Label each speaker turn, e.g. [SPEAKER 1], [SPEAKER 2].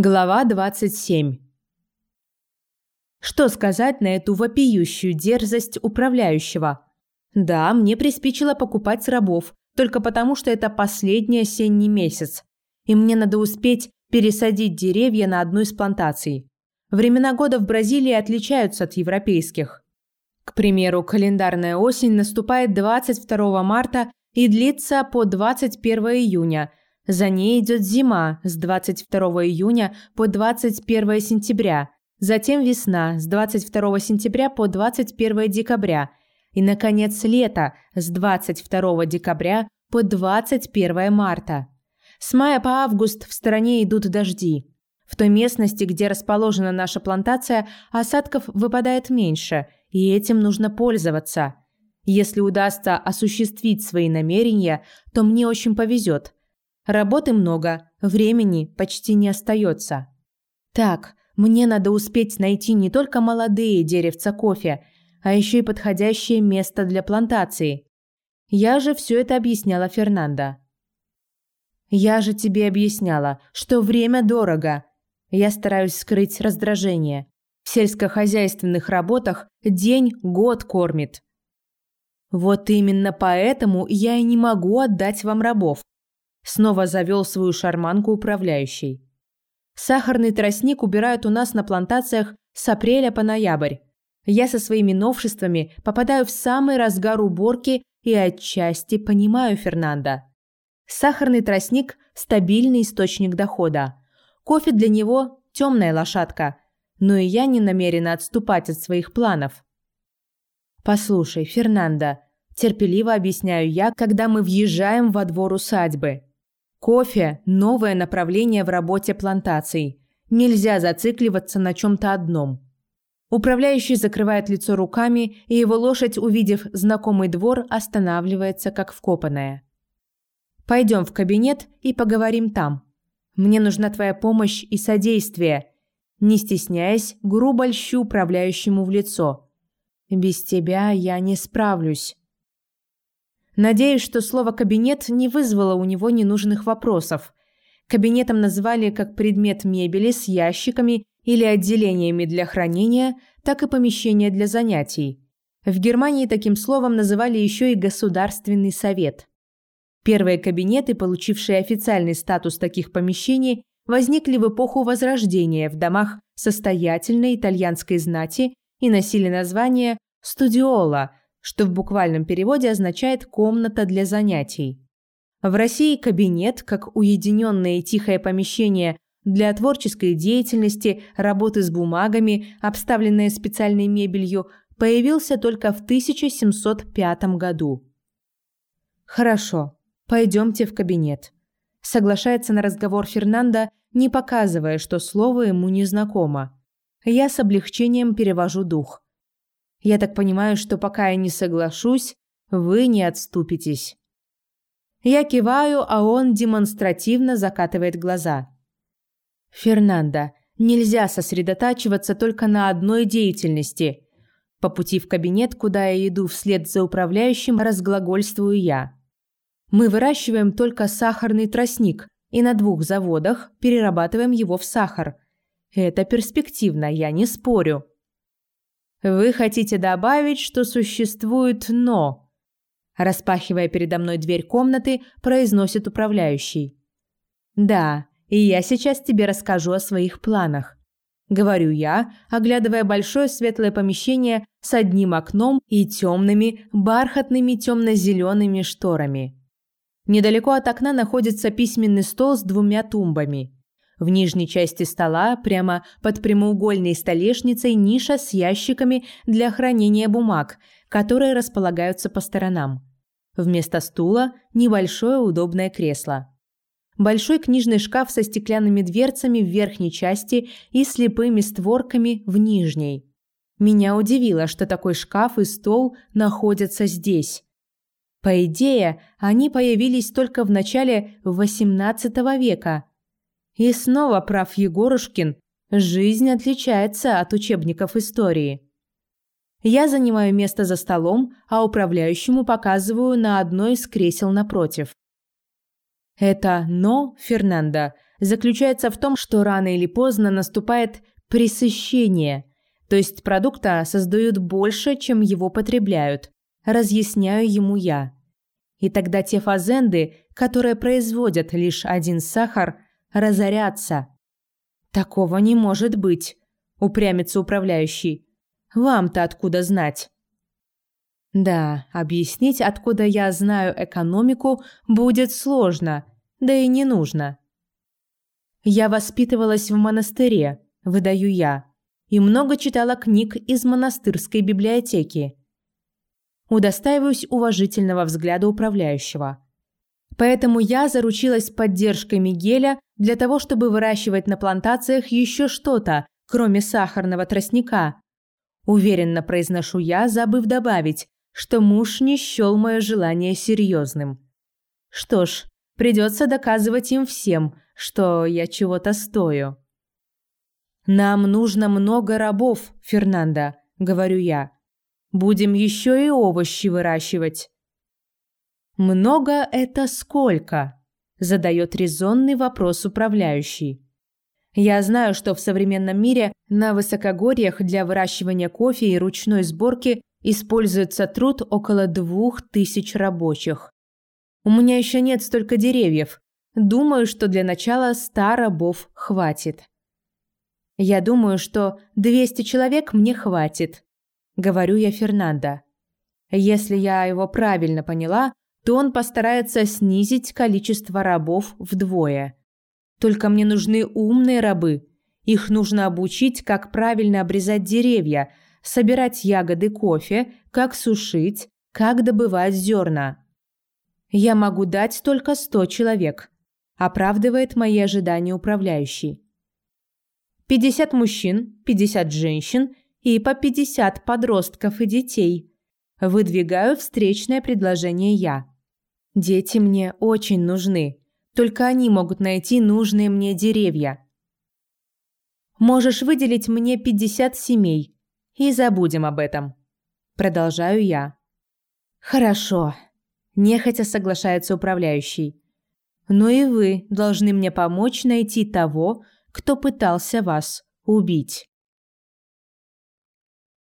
[SPEAKER 1] Глава 27. Что сказать на эту вопиющую дерзость управляющего? Да, мне приспичило покупать рабов, только потому, что это последний осенний месяц, и мне надо успеть пересадить деревья на одну из плантаций. Времена года в Бразилии отличаются от европейских. К примеру, календарная осень наступает 22 марта и длится по 21 июня – за ней идет зима с 22 июня по 21 сентября, затем весна с 22 сентября по 21 декабря и, наконец, лето с 22 декабря по 21 марта. С мая по август в стране идут дожди. В той местности, где расположена наша плантация, осадков выпадает меньше, и этим нужно пользоваться. Если удастся осуществить свои намерения, то мне очень повезет – Работы много, времени почти не остается. Так, мне надо успеть найти не только молодые деревца кофе, а еще и подходящее место для плантации. Я же все это объясняла Фернандо. Я же тебе объясняла, что время дорого. Я стараюсь скрыть раздражение. В сельскохозяйственных работах день год кормит. Вот именно поэтому я и не могу отдать вам рабов. Снова завел свою шарманку управляющий. Сахарный тростник убирают у нас на плантациях с апреля по ноябрь. Я со своими новшествами попадаю в самый разгар уборки и отчасти понимаю Фернанда. Сахарный тростник – стабильный источник дохода. Кофе для него – темная лошадка. Но и я не намерена отступать от своих планов. «Послушай, Фернандо», – терпеливо объясняю я, когда мы въезжаем во двор усадьбы – Кофе – новое направление в работе плантаций. Нельзя зацикливаться на чем-то одном. Управляющий закрывает лицо руками, и его лошадь, увидев знакомый двор, останавливается как вкопанная. «Пойдем в кабинет и поговорим там. Мне нужна твоя помощь и содействие». Не стесняясь, грубо льщу управляющему в лицо. «Без тебя я не справлюсь». Надеюсь, что слово «кабинет» не вызвало у него ненужных вопросов. Кабинетом назвали как предмет мебели с ящиками или отделениями для хранения, так и помещения для занятий. В Германии таким словом называли еще и Государственный совет. Первые кабинеты, получившие официальный статус таких помещений, возникли в эпоху Возрождения в домах состоятельной итальянской знати и носили название «студиола», что в буквальном переводе означает «комната для занятий». В России кабинет, как уединенное и тихое помещение для творческой деятельности, работы с бумагами, обставленное специальной мебелью, появился только в 1705 году. «Хорошо, пойдемте в кабинет», – соглашается на разговор Фернандо, не показывая, что слово ему незнакомо. Я с облегчением перевожу дух – я так понимаю, что пока я не соглашусь, вы не отступитесь. Я киваю, а он демонстративно закатывает глаза. Фернандо, нельзя сосредотачиваться только на одной деятельности. По пути в кабинет, куда я иду вслед за управляющим, разглагольствую я. Мы выращиваем только сахарный тростник и на двух заводах перерабатываем его в сахар. Это перспективно, я не спорю. Вы хотите добавить, что существует «но», распахивая передо мной дверь комнаты, произносит управляющий. Да, и я сейчас тебе расскажу о своих планах. Говорю я, оглядывая большое светлое помещение с одним окном и темными, бархатными темно-зелеными шторами. Недалеко от окна находится письменный стол с двумя тумбами. В нижней части стола, прямо под прямоугольной столешницей, ниша с ящиками для хранения бумаг, которые располагаются по сторонам. Вместо стула – небольшое удобное кресло. Большой книжный шкаф со стеклянными дверцами в верхней части и слепыми створками в нижней. Меня удивило, что такой шкаф и стол находятся здесь. По идее, они появились только в начале XVIII века – и снова прав Егорушкин. Жизнь отличается от учебников истории. Я занимаю место за столом, а управляющему показываю на одно из кресел напротив. Это «но», Фернандо, заключается в том, что рано или поздно наступает пресыщение, то есть продукта создают больше, чем его потребляют. Разъясняю ему я. И тогда те фазенды, которые производят лишь один сахар, разорятся. Такого не может быть, упрямится управляющий. Вам-то откуда знать? Да, объяснить, откуда я знаю экономику, будет сложно, да и не нужно. Я воспитывалась в монастыре, выдаю я, и много читала книг из монастырской библиотеки. Удостаиваюсь уважительного взгляда управляющего. Поэтому я заручилась поддержкой Мигеля для того, чтобы выращивать на плантациях еще что-то, кроме сахарного тростника. Уверенно произношу я, забыв добавить, что муж не счел мое желание серьезным. Что ж, придется доказывать им всем, что я чего-то стою. «Нам нужно много рабов, Фернандо», — говорю я. «Будем еще и овощи выращивать». «Много это сколько?» – задает резонный вопрос управляющий. Я знаю, что в современном мире на высокогорьях для выращивания кофе и ручной сборки Используется труд около двух тысяч рабочих. У меня еще нет столько деревьев. Думаю, что для начала ста рабов хватит. Я думаю, что 200 человек мне хватит, говорю я Фернандо. Если я его правильно поняла, то он постарается снизить количество рабов вдвое. Только мне нужны умные рабы. Их нужно обучить, как правильно обрезать деревья – собирать ягоды кофе, как сушить, как добывать зерна. Я могу дать только 100 человек, оправдывает мои ожидания управляющий. 50 мужчин, 50 женщин и по 50 подростков и детей. Выдвигаю встречное предложение я. Дети мне очень нужны, только они могут найти нужные мне деревья. Можешь выделить мне 50 семей, и забудем об этом. Продолжаю я. Хорошо. Нехотя соглашается управляющий. Но и вы должны мне помочь найти того, кто пытался вас убить.